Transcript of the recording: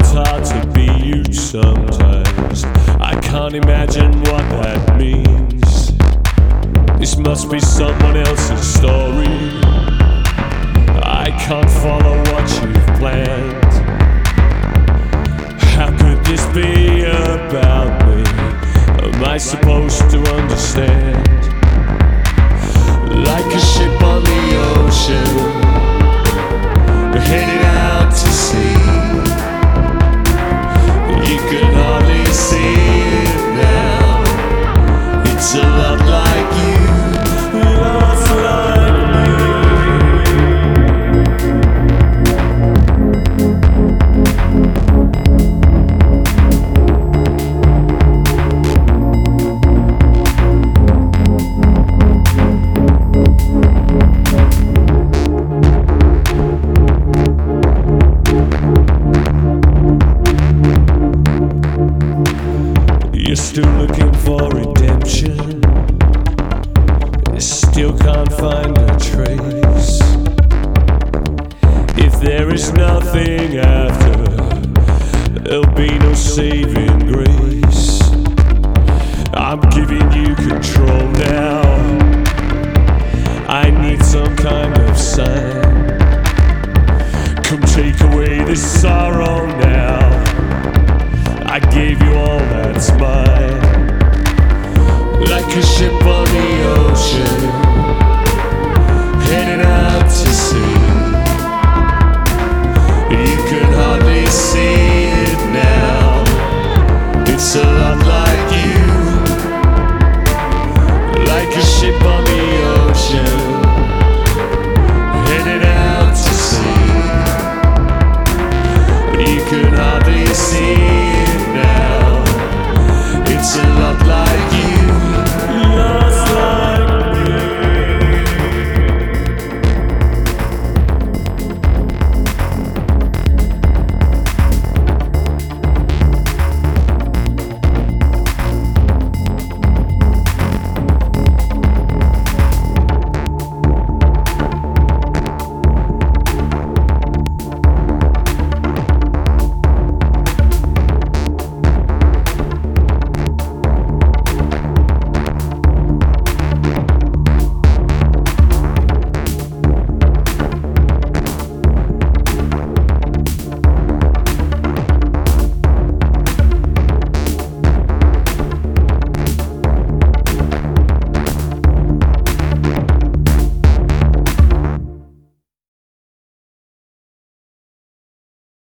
it's hard to be you sometimes. I can't imagine what that means. This must be someone else's story. I can't follow what you've planned. How could this be about me? Am I supposed to understand? Like a ship on the ocean. Still looking for redemption. Still can't find a trace. If there is nothing after, there'll be no saving grace. I'm giving you control now. I need some kind of sign. Come take away this sorrow now.